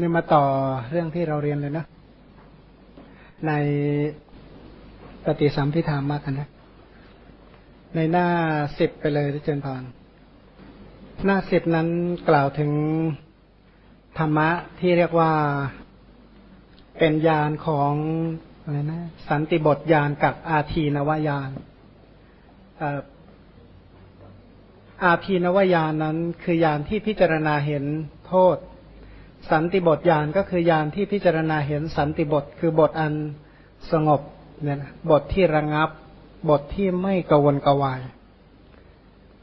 นี่มาต่อเรื่องที่เราเรียนเลยนะ ในปฏิสัมพิธามากันนะ ในหน้าสิบไปเลยที่เจนพานหน้าสิบนั้นกล่าวถึงธรรมะที่เรียกว่าเป็นยานของอะไรนะสันติบทยานกับอาทีนวายานอาทีนวายานนั้นคือยานที่พิจารณาเห็นโทษ สันติบทยานก็คือยานที่พิจารณาเห็นสันติบท คือบทอันสงบเนี่ยนะบทที่ระงับบทที่ไม่กวนกวาย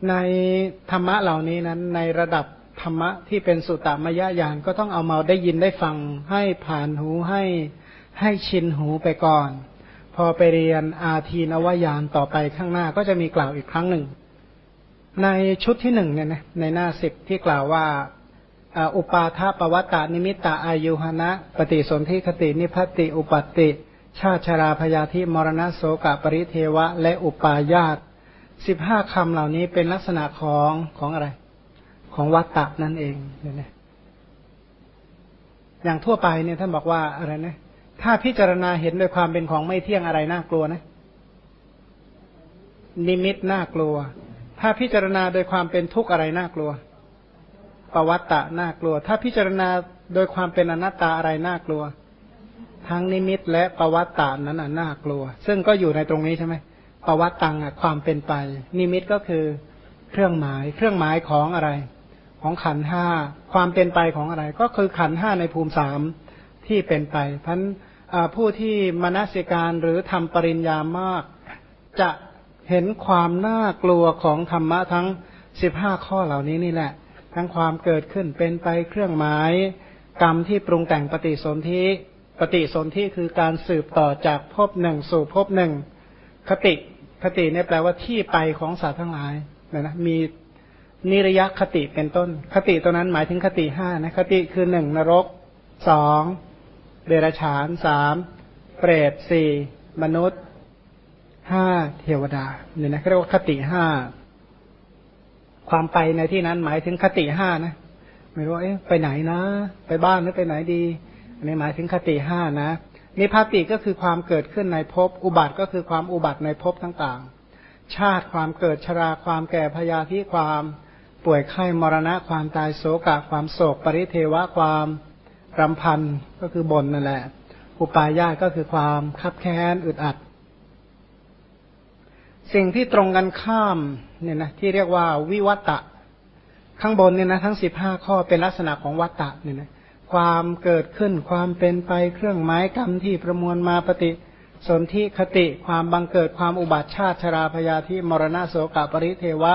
ในธรรมะเหล่านี้นั้น ในระดับธรรมะที่เป็นสุตตมยญาณก็ต้องเอามาได้ยินได้ฟังให้ผ่านหูให้ให้ชินหูไปก่อน พอไปเรียนอาทีนวายานต่อไปข้างหน้าก็จะมีกล่าวอีกครั้งหนึ่ง ในชุดที่หนึ่งเนี่ยนะในหน้าสิบที่กล่าวว่า อุปาทปวัตตานิมิตตาอายุหนะ ปฏิสนธิคตินิพัติ อุปติ ชาชราพยาธิมรณะโสกปริเทวะ และอุปาญาตสิบห้าคำเหล่านี้เป็นลักษณะของของอะไร ของวัตตะนั่นเองเนี่ยอย่างทั่วไปเนี่ยท่านบอกว่าอะไรนะ ถ้าพิจารณาเห็นโดยความเป็นของไม่เที่ยงอะไรน่ากลัวนะ นิมิตน่ากลัว ถ้าพิจารณาโดยความเป็นทุกข์อะไรน่ากลัว ปวัตตะน่ากลัว ถ้าพิจารณาโดยความเป็นอนัตตาอะไรน่ากลัว ทั้งนิมิตและปวัตตานั้นน่ากลัว ซึ่งก็อยู่ในตรงนี้ใช่ไหมปวัตตังความเป็นไป นิมิตก็คือเครื่องหมาย เครื่องหมายของอะไร ของขันห้าความเป็นไปของอะไร ก็คือขันห้าในภูมิสามที่เป็นไปพันผู้ที่มนสิการหรือทำปริญญามาก จะเห็นความน่ากลัวของธรรมะทั้งสิบห้าข้อเหล่านี้นี่แหละ ทั้งความเกิดขึ้นเป็นไปเครื่องหมายกรรมที่ปรุงแต่งปฏิสนธิปฏิสนธิคือการสืบต่อจากภพหนึ่งสู่ภพหนึ่ง คติคติเนี่ยแปลว่าที่ไปของสัตว์ทั้งหลายนะนะมีนิรยคติเป็นต้น คติตัวนั้นหมายถึงคติห้านะคติคือหนึ่งนรกสองเดรัจฉานสามเปรตสี่มนุษย์ห้าเทวดาเนี่ยนะเรียกว่าคติห้า ความไปในที่นั้นหมายถึงคติห้านะ ไม่รู้เอ๊ะไปไหนนะ ไปบ้านหรือไปไหนดีอันนี้หมายถึงคติห้านะนิพพติก็คือความเกิดขึ้นในภพอุบัติก็คือความอุบัติในภพต่างๆ ชาติความเกิดชราความแก่พยาธิความป่วยไข้มรณะความตายโศกะความโศก ปริเทวะความรำพันก็คือบนนั่นแหละ อุปาญาตก็คือความคับแค้นอึดอัด สิ่งที่ตรงกันข้ามเนี่ยนะที่เรียกว่าวิวัตะ ข้างบนเนี่ยนะทั้งสิบห้าข้อเป็นลักษณะของวัตตะเนี่ยนะความเกิดขึ้นความเป็นไปเครื่องหมายกรรมที่ประมวลมาปฏิสนธิคติความบังเกิดความอุบัติชาติชราพยาธิมรณะโสกปริเทวะ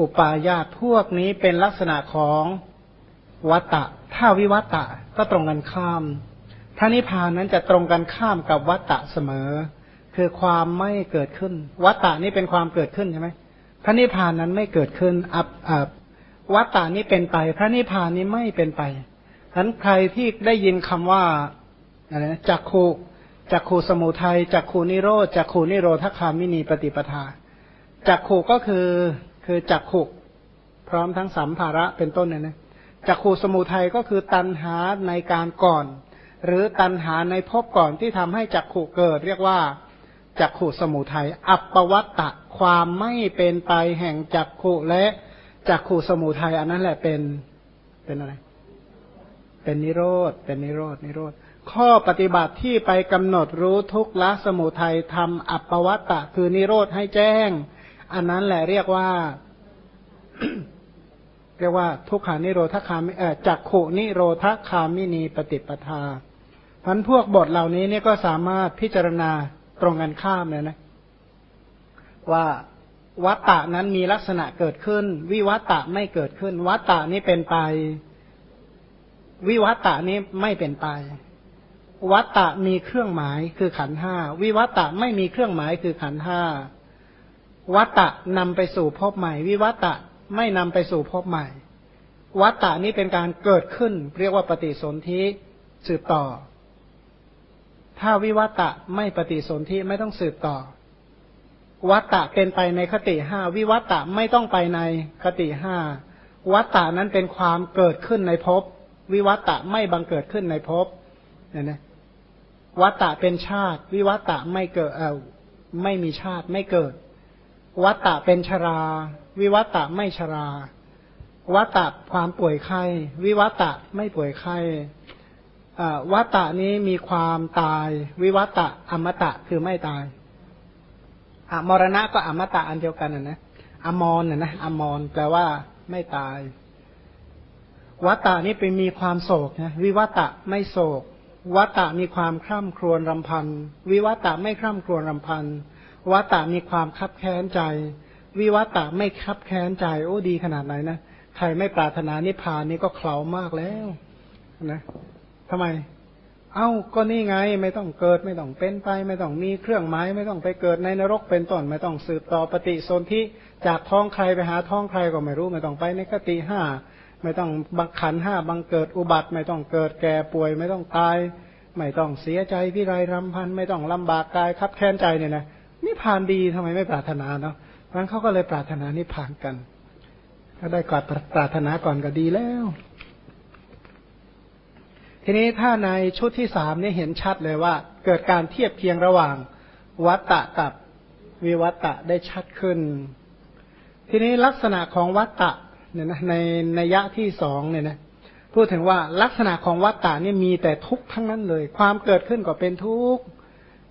อุปาญาตพวกนี้เป็นลักษณะของวัตตะ ถ้าวิวัตตะก็ตรงกันข้ามพระนิพพานนั้นจะตรงกันข้ามกับวัตตะเสมอ คือความไม่เกิดขึ้น วัตตะนี้เป็นความเกิดขึ้นใช่ไหมพระนิพพานนั้นไม่เกิดขึ้นอับอับวัตตานี้เป็นไป พระนิพพานนี้ไม่เป็นไปฉะนั้นใครที่ได้ยินคำว่าอะไรนะจักขูจักขูสมุทัยจักขูนิโรธจักขูนิโรธคามินีปฏิปทาจักขูก็คือคือจักขูพร้อมทั้งสัมภาระเป็นต้นเนี่ยนะจักขูสมุทัยก็คือตัณหาในการก่อน หรือตัณหาในภพก่อนที่ทำให้จักขูเกิด เรียกว่า จักขูสมุทัยอัปปวัตตะความไม่เป็นไปแห่งจักขูและจักขูสมุทัยอันนั้นแหละเป็นเป็นอะไร เป็นนิโรธเป็นนิโรธนิโรธข้อปฏิบัติที่ไปกำหนดรู้ทุกละสมุทัยทำอัปปวัตตะ คือนิโรธให้แจ้ง อันนั้นแหละเรียกว่า เรียกว่า ทุกขานิโรธคามิเอจักขุนิโรธคามินีปฏิปทาพันพวกบทเหล่านี้เนี่ยก็สามารถพิจารณา ตรงกันข้ามเลยนะ ว่าวัตตะนั้นมีลักษณะเกิดขึ้น วิวัตตะไม่เกิดขึ้น วัตตะนี้เป็นไป วิวัตตะนี้ไม่เป็นไป วัตตะมีเครื่องหมายคือขันห้าวิวัตตะไม่มีเครื่องหมายคือขันห้าวัตตะนำไปสู่พบใหม่ วิวัตตะไม่นำไปสู่พบใหม่ วัตตานี้เป็นการเกิดขึ้น เรียกว่าปฏิสนธิสืบต่อ ถ้าวิวัตตะไม่ปฏิสนธิไม่ต้องสืบต่อ วัตตะเป็นไปในคติห้าวิวัตตะไม่ต้องไปในคติห้าวัตตะนั้นเป็นความเกิดขึ้นในภพวิวัตตะไม่บังเกิดขึ้นในภพเนี่ยนะวัตตะเป็นชาติ วิวัตตะไม่เกิดเออไม่มีชาติไม่เกิด วัตตะเป็นชรา วิวัตตะไม่ชรา วัตตะความป่วยไข้ วิวัตตะไม่ป่วยไข้ วัตตะนี้มีความตาย วิวัตตะอมตะคือไม่ตายอมรณะก็อมตะอันเดียวกันนะนะอมรนะนะอมรแปลว่าไม่ตาย วัตตะนี้ไปมีความโศกนะวิวัตะไม่โศก วัตตะมีความคร่ำครวญรำพัน วิวัตะไม่คร่ำครวญรำพัน วัตตะมีความคับแค้นใจ วิวัตะไม่คับแค้นใจ โอ้ดีขนาดไหนนะใครไม่ปรารถนานิพพานนี่ก็เคลามากแล้วนะ ทำไม เอา้าก็นี่ไง ไม่ต้องเกิดไม่ต้องเป็นไป ไม่ต้องมีเครื่องหมายไม่ต้องไปเกิดในนรกเป็นต้นไม่ต้องสืบต่อปฏิสนธิจากท้องใครไปหาท้องใครก็ไม่รู้ ไม่ต้องไปในคติห้าไม่ต้องบังขันห้าบังเกิดอุบัติ ไม่ต้องเกิดแก่ป่วย ไม่ต้องตาย ไม่ต้องเสียใจพิไรรำพันไม่ต้องลำบากกายคับแค้นใจเนี่ยนะนิพพานดีทำไมไม่ปรารถนาเนาะเพราะนั้นเขาก็เลยปรารถนานิพพานกัน ถ้าได้กอนปรารถนาก่อนก็ดีแล้ว ทีนี้ถ้าในชุดที่สามนี่เห็นชัดเลยว่า เกิดการเทียบเคียงระหว่างวัตตะกับวิวัตตะได้ชัดขึ้น ทีนี้ลักษณะของวัตตะเนี่ยนะในในยะที่สองเนี่ยนะพูดถึงว่าลักษณะของวัตตะนี่มีแต่ทุกข์ทั้งนั้นเลย ความเกิดขึ้นก็เป็นทุกข์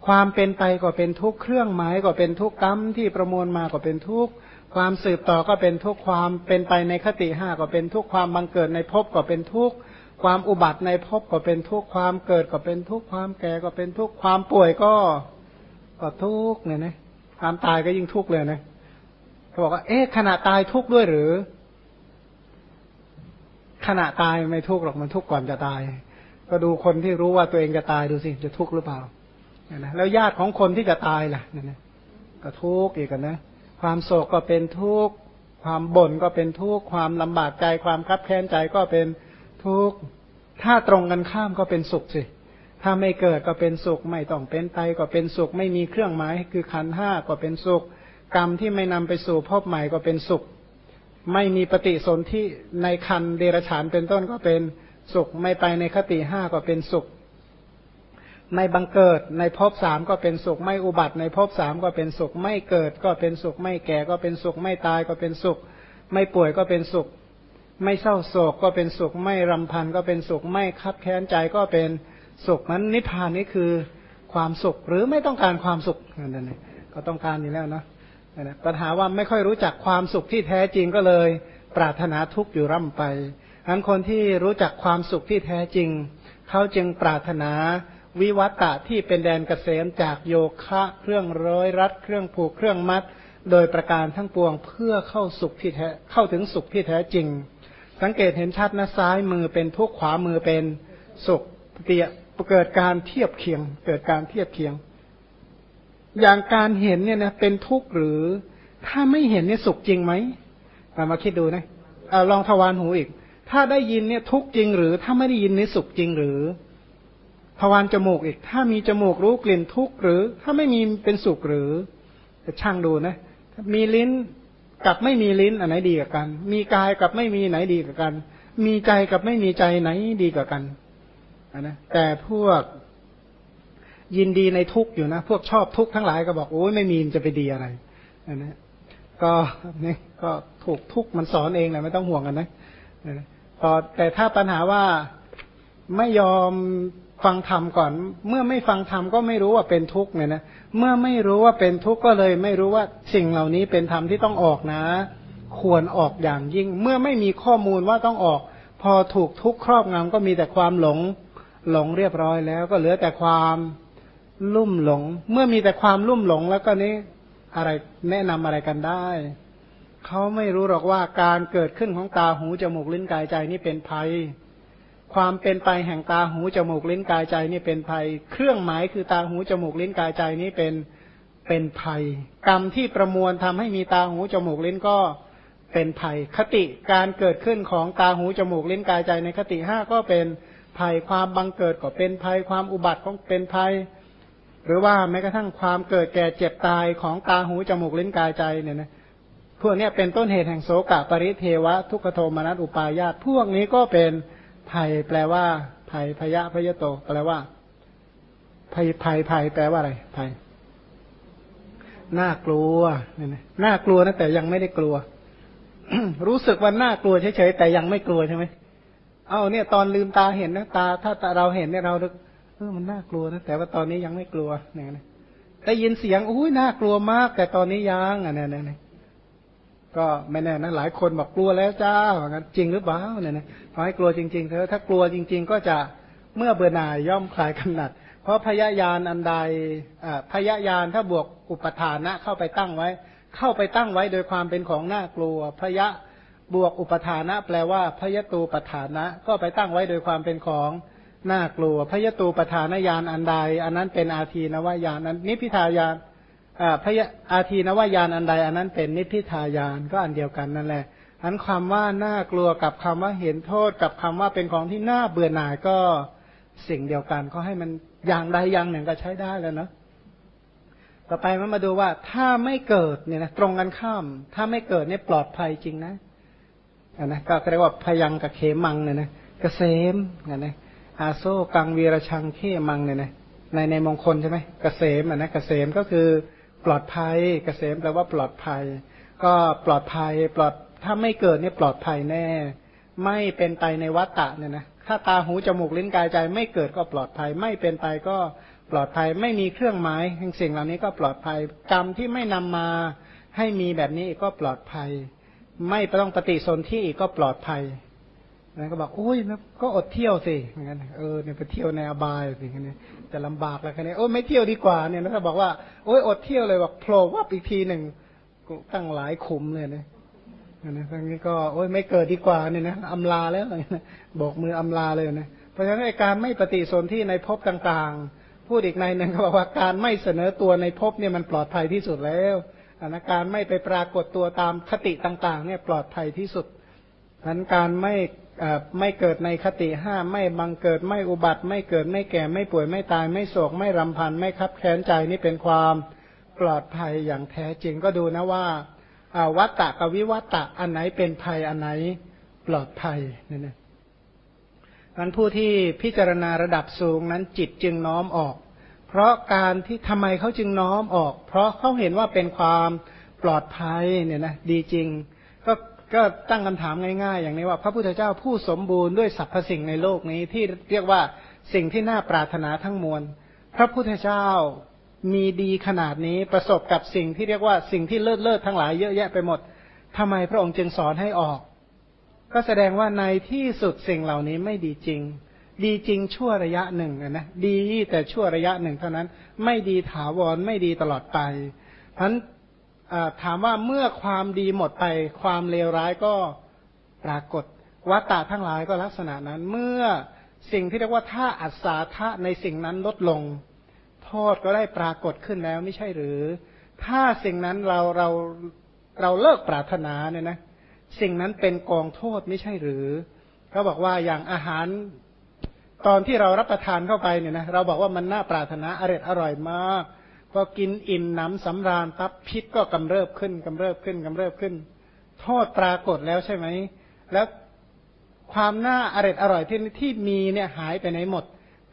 ความเป็นไปก็เป็นทุกข์เครื่องหมายก็เป็นทุกข์กรรมที่ประมวลมาก็เป็นทุกข์ความสืบต่อก็เป็นทุกข์ความเป็นไปในคติห้าก็เป็นทุกข์ความบังเกิดในภพก็เป็นทุกข์ ความอุบัติในภพก็เป็นทุกข์ความเกิดก็เป็นทุกข์ความแก่ก็เป็นทุกข์ความป่วยก็ก็ทุกข์เนี่ยนะความตายก็ยิ่งทุกข์เลยนะเขาบอกว่า เอ๊ะขณะตายทุกข์ด้วยหรือ ขณะตายไม่ทุกข์หรอกมันทุกข์ก่อนจะตาย ก็ดูคนที่รู้ว่าตัวเองจะตายดูสิจะทุกข์หรือเปล่านะแล้วญาติของคนที่จะตายล่ะเนี่ยนะก็ทุกข์อีกกันนะความโศกก็เป็นทุกข์ความบ่นก็เป็นทุกข์ความลำบากใจ ความคับแค้นใจก็เป็นทุ กข์ถ้าตรงกันข้ามก็เป็นสุขสิ ถ้าไม่เกิดก็เป็นสุข ไม่ต้องเป็นไปก็เป็นสุข ไม่มีเครื่องหมายคือขันห้าก็เป็นสุข กรรมที่ไม่นำไปสู่พบใหม่ก็เป็นสุข ไม่มีปฏิสนธิในคันเดรฉานเป็นต้นก็เป็นสุข ไม่ไปในคติห้าก็เป็นสุข ไม่บังเกิดในภพสามก็เป็นสุข ไม่อุบัติในภพสามก็เป็นสุข ไม่เกิดก็เป็นสุข ไม่แก่ก็เป็นสุข ไม่ตายก็เป็นสุข ไม่ป่วยก็เป็นสุข ไม่เศร้าโศกก็เป็นสุขไม่รำพันก็เป็นสุขไม่คับแค้นใจก็เป็นสุขนั้นนิพพานนี้คือความสุขหรือไม่ต้องการความสุขนั่นเองก็ต้องการอยู่แล้วนะปัญหาว่าไม่ค่อยรู้จักความสุขที่แท้จริงก็เลย ปรารถนาทุกข์อยู่ร่ำไปทั้นคนที่รู้จักความสุขที่แท้จริง เขาจึงปรารถนาวิวัตะที่เป็นแดนเกษมจากโยคะเครื่องร้อยรัด เครื่องผูกเครื่องมัด โดยประการทั้งปวงเพื่อเข้าสุขที่แท้เข้าถึงสุขที่แท้จริง สังเกตเห็นชัดนะซ้ายมือเป็นทุกข์ขวามือเป็นสุขเตียเกิดการเทียบเคียง เกิดการเทียบเคียง อย่างการเห็นเนี่ยนะเป็นทุกข์หรือถ้าไม่เห็นเนี่ยสุขจริงไหมมามาคิดดูนะอลองทวารหูอีก ถ้าได้ยินเนี่ยทุกข์จริงหรือ ถ้าไม่ได้ยินนี่สุขจริงหรือทวารจมูกอีก ถ้ามีจมูกรู้กลิ่นทุกข์หรือ ถ้าไม่มีเป็นสุขหรือจะช่างดูนะมีลิ้น กับไม่มีลิ้นอันไหนดีกว่ากัน มีกายกับไม่มีไหนดีกว่ากัน มีใจกับไม่มีใจไหนดีกว่ากันนะแต่พวกยินดีในทุกอยู่นะ พวกชอบทุกทั้งหลายก็บอกโอ้ยไม่มีจะไปดีอะไรนะก็นี่ก็ถูกทุกมันสอนเองแหละไม่ต้องห่วงกันนะแต่ถ้าปัญหาว่าไม่ยอม ฟังธรรมก่อน เมื่อไม่ฟังธรรมก็ไม่รู้ว่าเป็นทุกข์เนี่ยนะเมื่อไม่รู้ว่าเป็นทุกข์ก็เลย ไม่รู้ว่าสิ่งเหล่านี้เป็นธรรมที่ต้องออกนะ ควรออกอย่างยิ่ง เมื่อไม่มีข้อมูลว่าต้องออก พอถูกทุกข์ครอบงำก็มีแต่ความหลงหลงเรียบร้อยแล้ว ก็เหลือแต่ความลุ่มหลง เมื่อมีแต่ความลุ่มหลงแล้วก็นี้อะไรแนะนำอะไรกันได้เขาไม่รู้หรอกว่าการเกิดขึ้นของตาหูจมูกลิ้นกายใจนี่เป็นภัย ความเป็นไปแห่งตาหูจมูกลิ้นกายใจนี่เป็นภัย เครื่องหมายคือตาหูจมูกลิ้นกายใจนี้เป็นเป็นภัย กรรมที่ประมวลทำให้มีตาหูจมูกลิ้นก็เป็นภัย คติการเกิดขึ้นของตาหูจมูกลิ้นกายใจในคติห้าก็เป็นภัยความบังเกิดก็เป็นภัยความอุบัติก็เป็นภัย หรือว่าแม้กระทั่งความเกิดแก่เจ็บตายของตาหูจมูกลิ้นกายใจเนี่ยนะพวกนี้เป็นต้นเหตุแห่งโสกะปริเทวะ ทุกขโทมนัสอุปายาตพวกนี้ก็เป็น ภัยแปลว่าภัยพยะพยโต แปลว่าภัยภัยภัยแปลว่าอะไรภัยน่ากลัวเนี่ยนะน่ากลัวนะแต่ยังไม่ได้กลัว รู้สึกว่าน่ากลัวเฉยๆแต่ยังไม่กลัวใช่ไหมเอาเนี่ย ตอนลืมตาเห็นนะตา ถ้าเราเห็นเนี่ยเราเออมันน่ากลัวนะแต่ว่าตอนนี้ยังไม่กลัวเนี่ยนะได้ยินเสียงอุ้ยน่ากลัวมาก แต่ตอนนี้ยังอะเนี่ยเนี่ย ก็ไม่แน่นะหลายคนบอกกลัวแล้วจ้าว่างั้นจริงหรือเปล่าเนี่ยนะขอให้กลัวจริงๆเถอะถ้ากลัวจริง ๆ ก็จะเมื่อเบื่อหน่ายย่อมคลายกำหนัด เพราะพยายานอันใดพยายานถ้าบวกอุปทานะเข้าไปตั้งไว้ เข้าไปตั้งไว้โดยความเป็นของน่ากลัวพยะบวกอุปทานะ แปลว่าพยตูปทานะ ก็ไปตั้งไว้โดยความเป็นของน่ากลัวพยตูปทานญาณอันใด อันนั้นเป็นอาทีนวายานนั้นนิพิทายาน พยอาทีนวายานอันใดอันนั้นเป็นนิพิทายานก็อันเดียวกันนั่นแหละอันความว่าน่ากลัวกับคำว่าเห็นโทษกับคำว่าเป็นของที่น่าเบื่อหน่ายก็สิ่งเดียวกันก็ให้มันอย่างใดอย่างหนึ่งก็ใช้ได้แล้วเนาะต่อไปมันมาดูว่าถ้าไม่เกิดเนี่ยนะตรงกันข้าม ถ้าไม่เกิดเนี่ยปลอดภัยจริงนะอันนะก็เรียกว่าพยังกับเขมังเนี่ยนะเกษมอันนะอาโซกังวีรชังเขมังเนี่ยนะในในมงคลใช่ไหมเกษมอะนะเกษมก็คือ ปลอดภัยเกษมแปลว่าปลอดภัย ก็ปลอดภัยปลอดถ้าไม่เกิดเนี่ยปลอดภัยแน่ ไม่เป็นไปในวัฏฏะเนี่ยนะถ้าตาหูจมูกลิ้นกายใจ ไม่เกิดก็ปลอดภัย ไม่เป็นไปก็ปลอดภัย ไม่มีเครื่องหมายแห่งสิ่งเหล่านี้ก็ปลอดภัย กรรมที่ไม่นำมาให้มีแบบนี้ก็ปลอดภัย ไม่ต้องปฏิสนธิอีกก็ปลอดภัยนั้นก็บอกอุ้ยก็อดเที่ยวสิอย่างนั้นเออเนี่ยไปเที่ยวในอบายสิอย่างนี้ จะลำบากแล้วคันนี้โอ้ไม่เที่ยวดีกว่าเนี่ยนะถ้าบอกว่าโอ้ยอดเที่ยวเลยบอกโผล่วับอีกทีหนึ่งตั้งหลายขุมเลยนะนะทั้งนี้ก็โอ้ยไม่เกิดดีกว่าเนี่ยนะอำลาแล้วนะบอกมืออำลาเลยนะเพราะฉะนั้นการไม่ปฏิสนธิในภพต่างๆ พูดอีกในหนึ่งเขาบอกว่าการไม่เสนอตัวในภพเนี่ยมันปลอดภัยที่สุดแล้วอาการไม่ไปปรากฏตัวตามคติต่าง ๆ เนี่ยปลอดภัยที่สุดนั้นการไม่ ไม่เกิดในคติห้าไม่บังเกิดไม่อุบัติ ไม่เกิดไม่แก่ไม่ป่วยไม่ตาย ไม่โศกไม่รำพันไม่คับแค้นใจนี่เป็นความปลอดภัยอย่างแท้จริงก็ดูนะว่าวัตตะกับวิวัตตะอันไหนเป็นภัยอันไหนปลอดภัยนี่นะนั้นผู้ที่พิจารณาระดับสูงนั้นจิตจึงน้อมออก เพราะการที่ทำไมเขาจึงน้อมออก เพราะเขาเห็นว่าเป็นความปลอดภัยเนี่ยนะดีจริง ก็ตั้งคำถามง่ายๆ อย่างนี้ว่า พระพุทธเจ้าผู้สมบูรณ์ด้วยสรรพสิ่งในโลกนี้ที่เรียกว่าสิ่งที่น่าปรารถนาทั้งมวล พระพุทธเจ้ามีดีขนาดนี้ประสบกับสิ่งที่เรียกว่าสิ่งที่เลิศเลิศทั้งหลายเยอะแยะไปหมดทำไมพระองค์จึงสอนให้ออก ก็แสดงว่าในที่สุดสิ่งเหล่านี้ไม่ดีจริง ดีจริงชั่วระยะหนึ่งนะดีแต่ชั่วระยะหนึ่งเท่านั้น ไม่ดีถาวรไม่ดีตลอดไปเพราะ ถามว่าเมื่อความดีหมดไป ความเลวร้ายก็ปรากฏวัตตะทั้งหลายก็ลักษณะนั้น เมื่อสิ่งที่เรียกว่าถ้าอัศาธะในสิ่งนั้นลดลง โทษก็ได้ปรากฏขึ้นแล้วไม่ใช่หรือ ถ้าสิ่งนั้นเราเราเราเลิกปรารถนาเนี่ยนะสิ่งนั้นเป็นกองโทษไม่ใช่หรือเขาบอกว่าอย่างอาหารตอนที่เรารับประทานเข้าไปเนี่ยนะเราบอกว่ามันน่าปรารถนาอร่อยอร่อยมาก พอกินอิ่มน้ำสำราญปั๊บพิษก็กำเริบขึ้นกำเริบขึ้นกำเริบขึ้น โทษปรากฏแล้วใช่ไหม แล้วความน่าอร่อยอร่อยที่ที่มีเนี่ยหายไปไหนหมด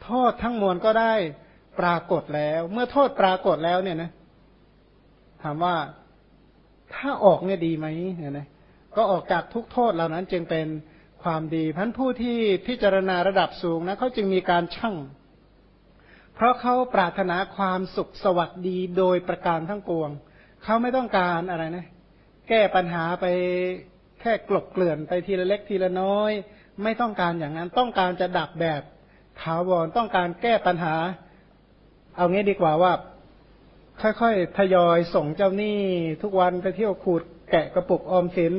โทษทั้งมวลก็ได้ปรากฏแล้ว เมื่อโทษปรากฏแล้วเนี่ยนะ ถามว่าถ้าออกเนี่ยดีไหมเนี่ยนะก็ออกจากทุกโทษเหล่านั้นจึงเป็นความดีพันผู้ที่พิจารณาระดับสูงนะเขาจึงมีการชั่ง เพราะเขาปรารถนาความสุขสวัสดีโดยประการทั้งปวง เขาไม่ต้องการอะไรนะ แก้ปัญหาไปแค่กลบเกลื่อนไปทีละเล็กทีละน้อย ไม่ต้องการอย่างนั้นต้องการจะดับแบบถาวรต้องการแก้ปัญหา เอางี้ดีกว่าว่า ค่อยๆทยอยส่งเจ้าหนี้ทุกวันไปเที่ยวขูดแกะกระปุกออมสิน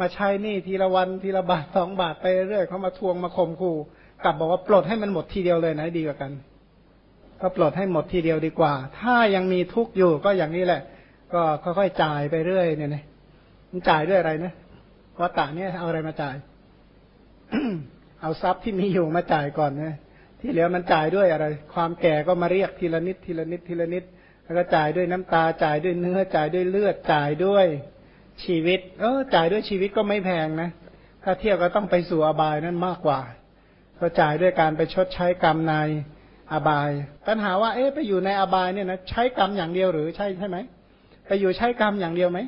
มาใช้หนี้ทีละวันทีละบาทสองบาทไปเรื่อยเขามาทวงมาข่มขู่กลับบอกว่าปลดให้มันหมดทีเดียวเลยนะดีกว่ากัน ก็ปลดให้หมดทีเดียวดีกว่า ถ้ายังมีทุกข์อยู่ก็อย่างนี้แหละ ก็ค่อยๆจ่ายไปเรื่อยเนี่ยนะมันจ่ายด้วยอะไรนะวัตตะเนี่ยเอาอะไรมาจ่าย เอาทรัพย์ที่มีอยู่มาจ่ายก่อนนะที่เหลือมันจ่ายด้วยอะไร ความแก่ก็มาเรียกทีละนิดทีละนิดทีละนิด แล้วก็จ่ายด้วยน้ำตาจ่ายด้วยเนื้อจ่ายด้วยเลือดจ่ายด้วยชีวิต เออ จ่ายด้วยชีวิตก็ไม่แพงนะ ถ้าเทียบก็ต้องไปสู่อบายนั่นมากกว่า ก็จ่ายด้วยการไปชดใช้กรรมใน อบาย ปัญหาว่าเอ๊ะไปอยู่ในอบายเนี่ยนะใช้กรรมอย่างเดียวหรือใช่ใช่ไหมไปอยู่ใช้กรรมอย่างเดียวไหม